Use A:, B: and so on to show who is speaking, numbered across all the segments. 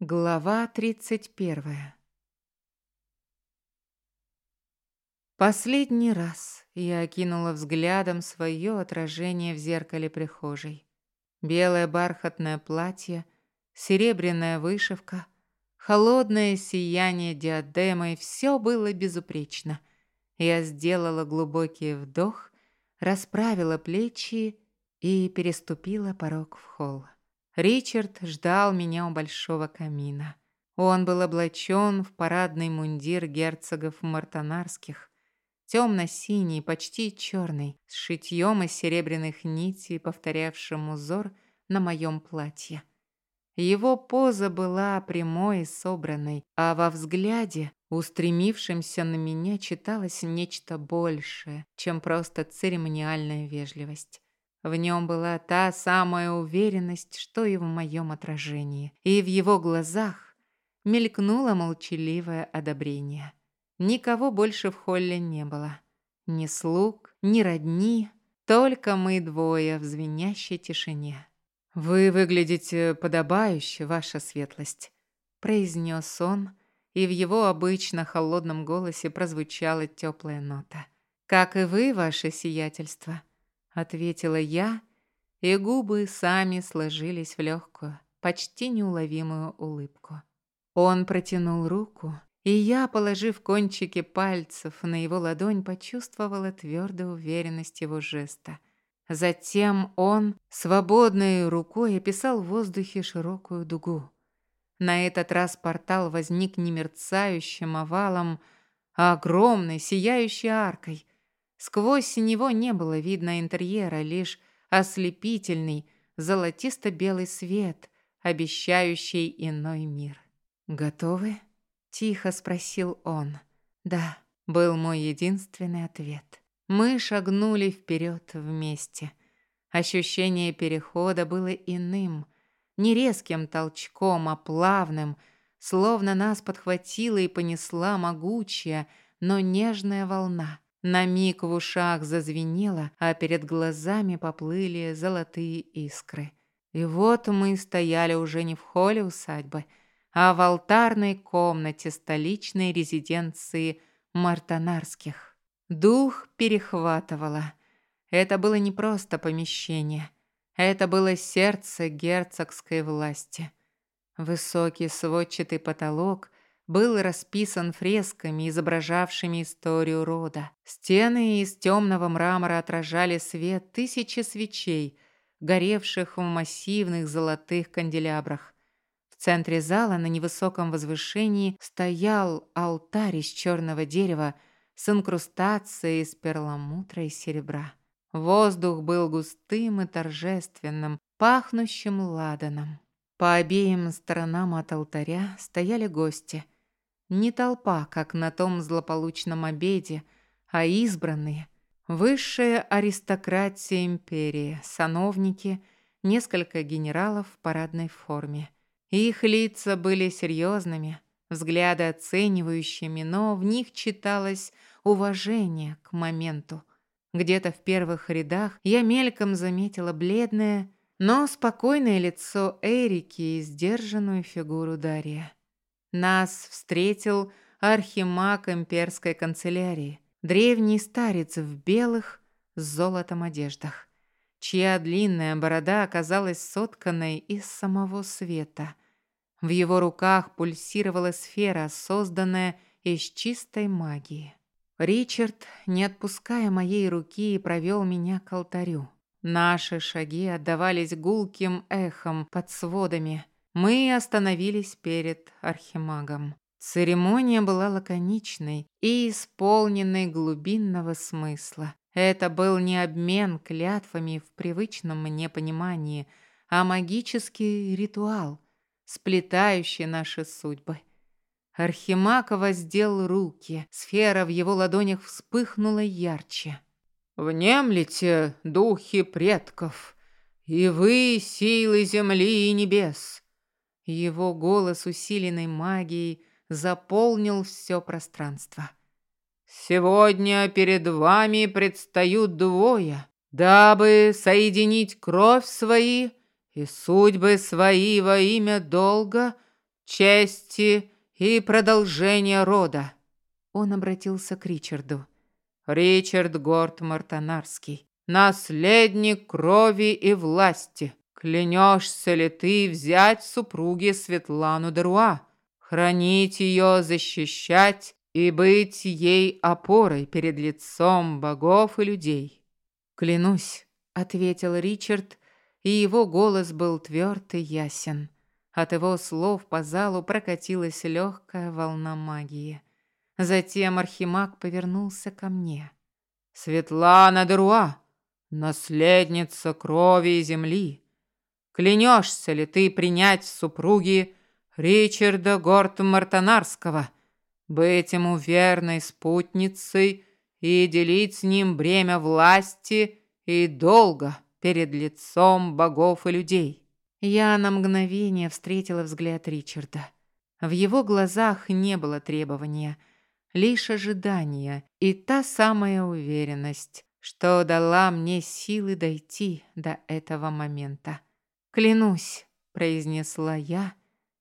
A: Глава 31 Последний раз я окинула взглядом свое отражение в зеркале прихожей. Белое бархатное платье, серебряная вышивка, холодное сияние диадемы — все было безупречно. Я сделала глубокий вдох, расправила плечи и переступила порог в холл. Ричард ждал меня у большого камина. Он был облачен в парадный мундир герцогов мартонарских, темно-синий, почти черный, с шитьем из серебряных нитей, повторявшим узор на моем платье. Его поза была прямой и собранной, а во взгляде, устремившемся на меня, читалось нечто большее, чем просто церемониальная вежливость. В нем была та самая уверенность, что и в моем отражении. И в его глазах мелькнуло молчаливое одобрение. Никого больше в холле не было. Ни слуг, ни родни, только мы двое в звенящей тишине. «Вы выглядите подобающе, ваша светлость», — произнес он, и в его обычно холодном голосе прозвучала теплая нота. «Как и вы, ваше сиятельство», ответила я, и губы сами сложились в легкую, почти неуловимую улыбку. Он протянул руку, и я, положив кончики пальцев на его ладонь, почувствовала твердую уверенность его жеста. Затем он свободной рукой описал в воздухе широкую дугу. На этот раз портал возник не мерцающим овалом, а огромной сияющей аркой, Сквозь него не было видно интерьера, лишь ослепительный золотисто-белый свет, обещающий иной мир. «Готовы?» — тихо спросил он. «Да», — был мой единственный ответ. Мы шагнули вперед вместе. Ощущение перехода было иным, не резким толчком, а плавным, словно нас подхватила и понесла могучая, но нежная волна. На миг в ушах зазвенело, а перед глазами поплыли золотые искры. И вот мы стояли уже не в холле усадьбы, а в алтарной комнате столичной резиденции Мартанарских. Дух перехватывало. Это было не просто помещение. Это было сердце герцогской власти. Высокий сводчатый потолок был расписан фресками, изображавшими историю рода. Стены из темного мрамора отражали свет тысячи свечей, горевших в массивных золотых канделябрах. В центре зала на невысоком возвышении стоял алтарь из черного дерева с инкрустацией из перламутра и серебра. Воздух был густым и торжественным, пахнущим ладаном. По обеим сторонам от алтаря стояли гости – не толпа, как на том злополучном обеде, а избранные. Высшая аристократия империи, сановники, несколько генералов в парадной форме. Их лица были серьезными, взгляды оценивающими, но в них читалось уважение к моменту. Где-то в первых рядах я мельком заметила бледное, но спокойное лицо Эрики и сдержанную фигуру Дарья. Нас встретил архимаг имперской канцелярии, древний старец в белых с золотом одеждах, чья длинная борода оказалась сотканной из самого света. В его руках пульсировала сфера, созданная из чистой магии. Ричард, не отпуская моей руки, провел меня к алтарю. Наши шаги отдавались гулким эхом под сводами – мы остановились перед архимагом. Церемония была лаконичной и исполненной глубинного смысла. Это был не обмен клятвами в привычном мне понимании, а магический ритуал, сплетающий наши судьбы. Архимаг воздел руки, сфера в его ладонях вспыхнула ярче. «Внемлите, духи предков, и вы, силы земли и небес!» Его голос, усиленный магией, заполнил все пространство. «Сегодня перед вами предстают двое, дабы соединить кровь свои и судьбы свои во имя долга, чести и продолжения рода. Он обратился к Ричарду. Ричард Горд Мартанарский, наследник крови и власти, клянешься ли ты взять супруге Светлану Деруа, хранить ее, защищать и быть ей опорой перед лицом богов и людей? Клянусь, ответил Ричард, и его голос был тверд и ясен. От его слов по залу прокатилась легкая волна магии. Затем Архимаг повернулся ко мне. «Светлана Деруа, наследница крови и земли, клянешься ли ты принять супруги Ричарда Горта Мартанарского, быть ему верной спутницей и делить с ним бремя власти и долга перед лицом богов и людей?» Я на мгновение встретила взгляд Ричарда. В его глазах не было требования, лишь ожидание и та самая уверенность, что дала мне силы дойти до этого момента. «Клянусь», — произнесла я,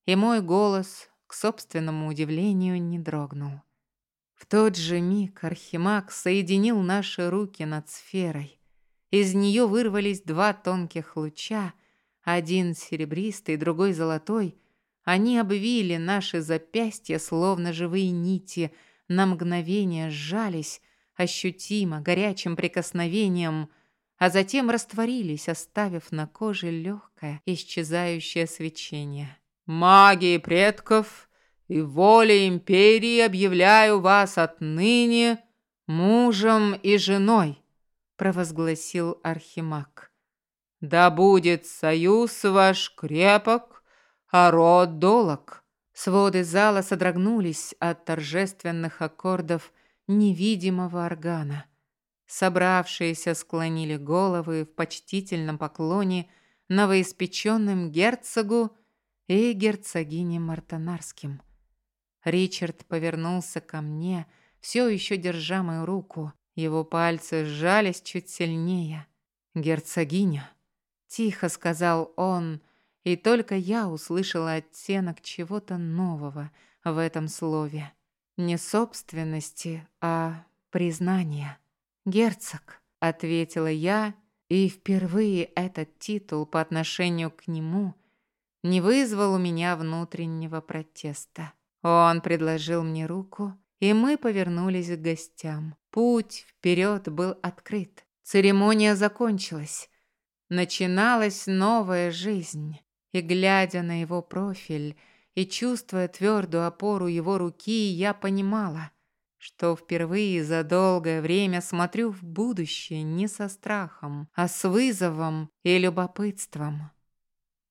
A: и мой голос, к собственному удивлению, не дрогнул. В тот же миг Архимаг соединил наши руки над сферой. Из нее вырвались два тонких луча — один серебристый, другой золотой. Они обвили наши запястья, словно живые нити, на мгновение сжались, ощутимо, горячим прикосновением, а затем растворились, оставив на коже легкое, исчезающее свечение. «Магии предков и волей империи объявляю вас отныне мужем и женой», провозгласил Архимаг. Да будет союз ваш крепок, а род долог. Своды зала содрогнулись от торжественных аккордов невидимого органа. Собравшиеся склонили головы в почтительном поклоне новоиспеченным герцогу и герцогине Мартанарским. Ричард повернулся ко мне, все еще держа мою руку. Его пальцы сжались чуть сильнее. «Герцогиня», Тихо сказал он, и только я услышала оттенок чего-то нового в этом слове. Не собственности, а признания. «Герцог», — ответила я, и впервые этот титул по отношению к нему не вызвал у меня внутреннего протеста. Он предложил мне руку, и мы повернулись к гостям. Путь вперед был открыт. Церемония закончилась. Начиналась новая жизнь, и, глядя на его профиль и чувствуя твердую опору его руки, я понимала, что впервые за долгое время смотрю в будущее не со страхом, а с вызовом и любопытством.